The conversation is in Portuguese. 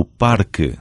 o parque